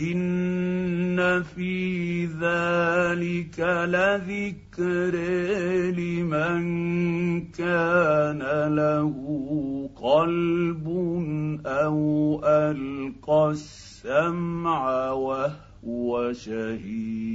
ان في ذلك لذكر لمن كان له قلب أو القى السمع وهو شهيد